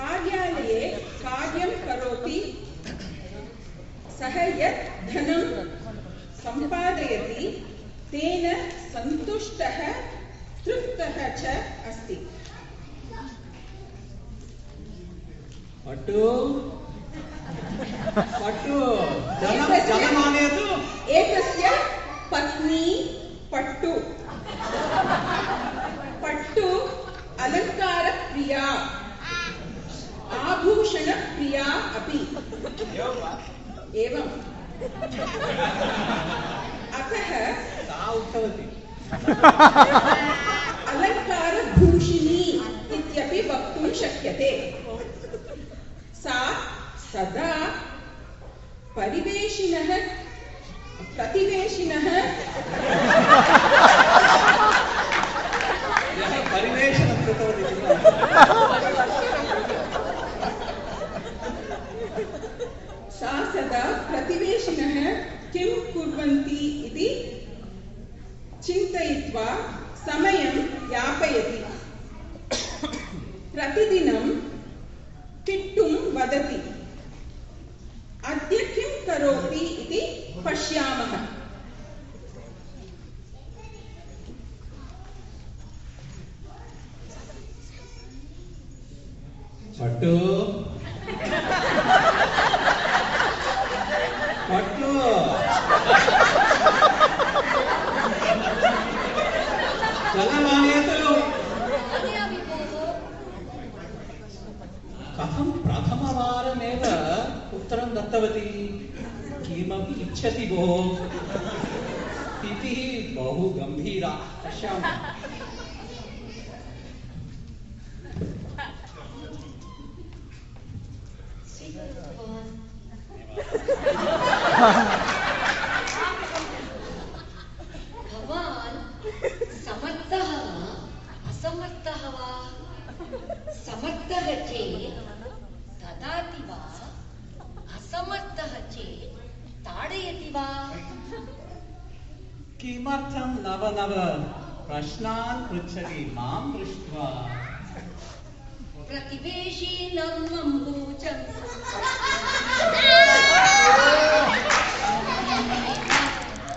कार्यालये कार्यं करोति। सः यत् धनं सम्पादयति तेन सन्तुष्टः तृप्तः च अस्ति। पटु। पट्टु एवम् अतः सा उक्तवती अलङ्कारभूषिणी इत्यपि वक्तुं शक्यते। सा सदा परिवेशिनः प्रतिवेशिनः यः परिवेषणं कृतवती खलु सा सदा प्रतिवेशिनः किं कुर्वन्ति इति चिन्तयित्वा समयं यापयति। प्रतिदिनं किट्टुं वदति। अद्य किं करोति इति पश्यामः। पट्टु। पट्टु। दत्तवती किमपि इच्छति भोः। बहु गम्भीरा। पश्यामः। भवान् किमर्थं नव नव प्रश्नान् पृच्छति मां दृष्ट्वा प्रतिवेशीनम् अम्बूजम्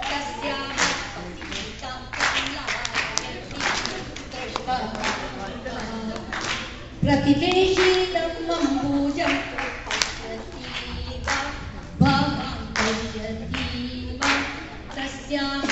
तस्याः पतितां प्रतिवेशीनम् अम्बूजम् पश्यति वा भवान् पश्यति वा तस्याः पतितां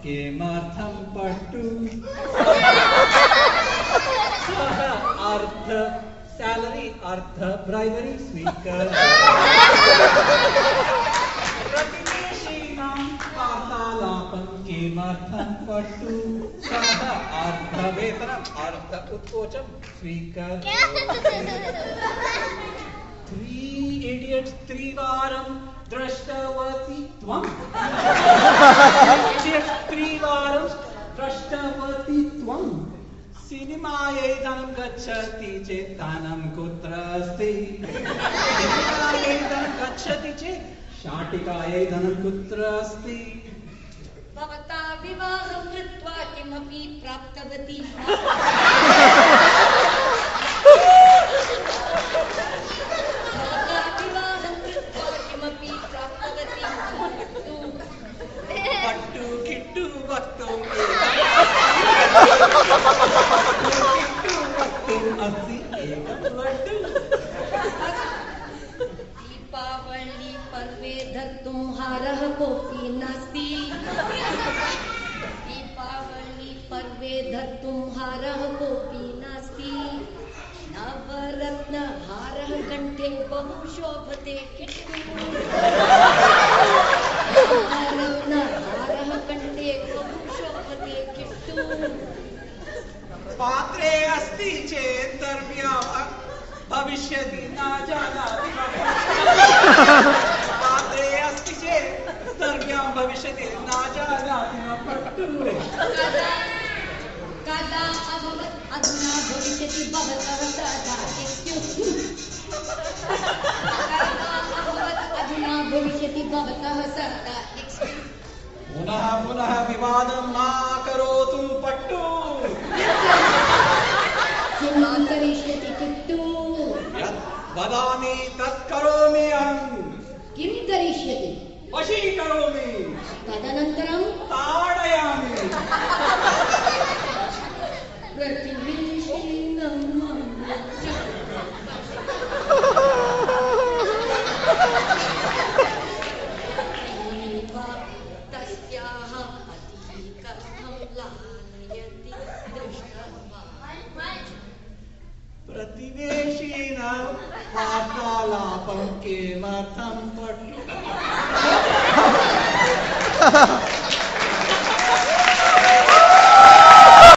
वार्तालापं किमर्थं पट्टु सः अर्ध स्यालरी अर्ध ब्रैबरी स्वीकरोति प्रतिवेशीनां वार्तालापं किमर्थं पट्टु सः अर्धवेतनम् अर्ध उत्कोचं स्वीकरोति Three idiots त्रिवारं दृष्टवती त्वम् idiots त्रिवारं दृष्टवती त्वम् सिनेमायै धनं गच्छति चेत् धनं कुत्र अस्ति? धनं गच्छति चेत् शाटिकायै धनं कुत्र अस्ति? भवता विवाहं कृत्वा किमपि प्राप्तवती पर्वे धर्तुं हारः नवरत्न नवरत्नहारः कण्ठे बहु शोभते किट्टु। भवतः सदा पुनः पुनः विवादं मा करोतु पट्टु। किं करिष्यति किन्तु यत् वदामि तत् करोमि अहम्। किं करिष्यति? वशीकरोमि। तदनन्तरं प्रतिवेशीन वार्तालापं किमर्थं पट्टु